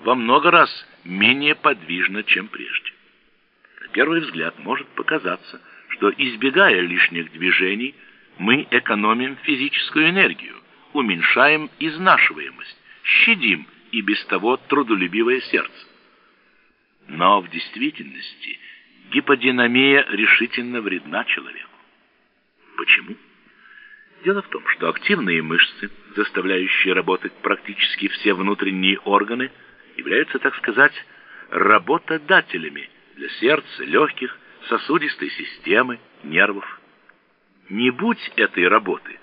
во много раз менее подвижна, чем прежде. На первый взгляд может показаться, что избегая лишних движений, мы экономим физическую энергию, уменьшаем изнашиваемость, щадим и без того трудолюбивое сердце. Но в действительности гиподинамия решительно вредна человеку. Почему? Дело в том, что активные мышцы, заставляющие работать практически все внутренние органы, являются, так сказать, работодателями для сердца, легких, сосудистой системы, нервов. Не будь этой работы,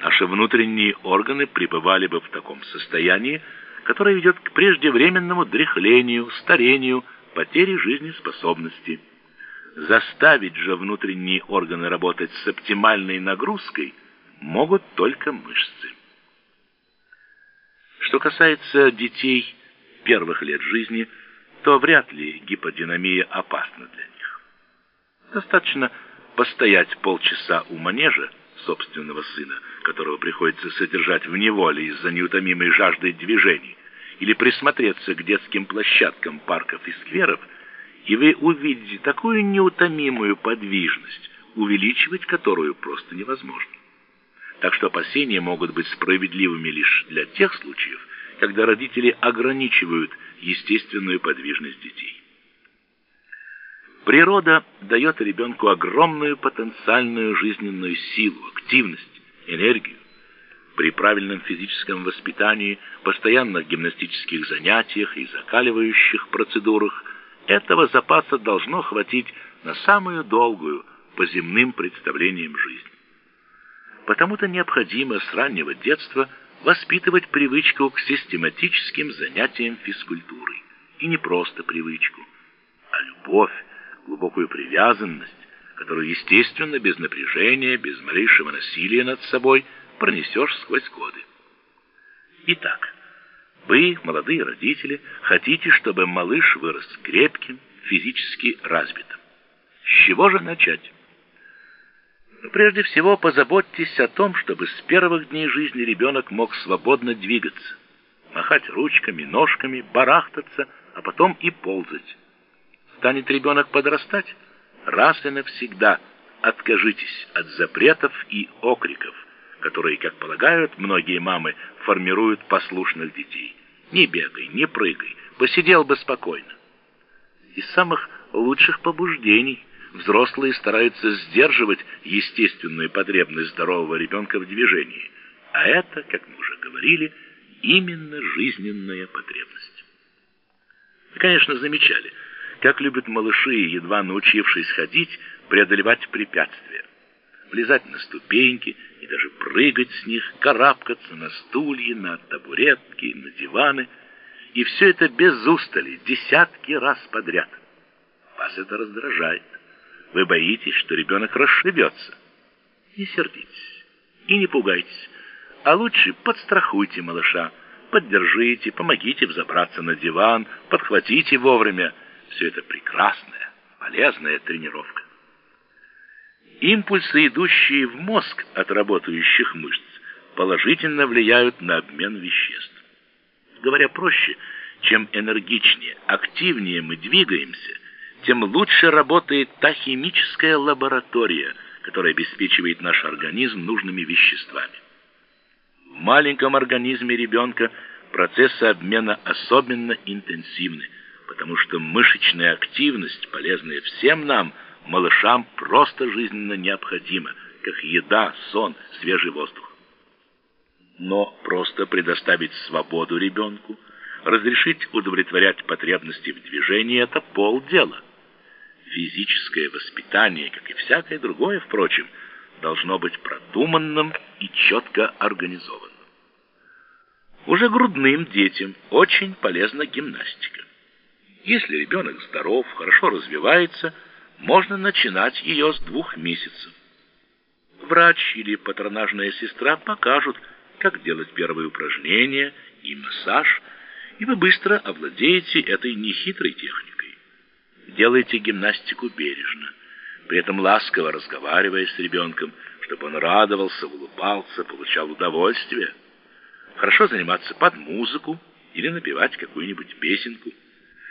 наши внутренние органы пребывали бы в таком состоянии, которое ведет к преждевременному дряхлению, старению, потере жизнеспособности. Заставить же внутренние органы работать с оптимальной нагрузкой могут только мышцы. Что касается детей первых лет жизни, то вряд ли гиподинамия опасна для них. Достаточно постоять полчаса у манежа собственного сына, которого приходится содержать в неволе из-за неутомимой жажды движений, или присмотреться к детским площадкам парков и скверов, и вы увидите такую неутомимую подвижность, увеличивать которую просто невозможно. Так что опасения могут быть справедливыми лишь для тех случаев, когда родители ограничивают естественную подвижность детей. Природа дает ребенку огромную потенциальную жизненную силу, активность, энергию. При правильном физическом воспитании, постоянных гимнастических занятиях и закаливающих процедурах этого запаса должно хватить на самую долгую по земным представлениям жизнь. Потому-то необходимо с раннего детства воспитывать привычку к систематическим занятиям физкультурой. И не просто привычку, а любовь, глубокую привязанность, которую, естественно, без напряжения, без малейшего насилия над собой пронесешь сквозь годы. Итак, вы, молодые родители, хотите, чтобы малыш вырос крепким, физически развитым. С чего же начать? Прежде всего позаботьтесь о том, чтобы с первых дней жизни ребенок мог свободно двигаться, махать ручками, ножками, барахтаться, а потом и ползать. Станет ребенок подрастать, раз и навсегда откажитесь от запретов и окриков, которые, как полагают многие мамы, формируют послушных детей. Не бегай, не прыгай, посидел бы спокойно. Из самых лучших побуждений взрослые стараются сдерживать естественную потребность здорового ребенка в движении, а это, как мы уже говорили, именно жизненная потребность. Вы, конечно, замечали, как любят малыши, едва научившись ходить, преодолевать препятствия, влезать на ступеньки и даже прыгать с них, карабкаться на стулья, на табуретки, на диваны, и все это без устали, десятки раз подряд. Вас это раздражает. Вы боитесь, что ребенок расшибется. Не сердитесь и не пугайтесь, а лучше подстрахуйте малыша, поддержите, помогите взобраться на диван, подхватите вовремя. Все это прекрасная, полезная тренировка. Импульсы, идущие в мозг от работающих мышц, положительно влияют на обмен веществ. Говоря проще, чем энергичнее, активнее мы двигаемся, тем лучше работает та химическая лаборатория, которая обеспечивает наш организм нужными веществами. В маленьком организме ребенка процессы обмена особенно интенсивны, потому что мышечная активность, полезная всем нам, малышам, просто жизненно необходима, как еда, сон, свежий воздух. Но просто предоставить свободу ребенку, разрешить удовлетворять потребности в движении – это полдела. Физическое воспитание, как и всякое другое, впрочем, должно быть продуманным и четко организованным. Уже грудным детям очень полезна гимнастика. Если ребенок здоров, хорошо развивается, можно начинать ее с двух месяцев. Врач или патронажная сестра покажут, как делать первые упражнения и массаж, и вы быстро овладеете этой нехитрой техникой. Делайте гимнастику бережно, при этом ласково разговаривая с ребенком, чтобы он радовался, улыбался, получал удовольствие. Хорошо заниматься под музыку или напевать какую-нибудь песенку.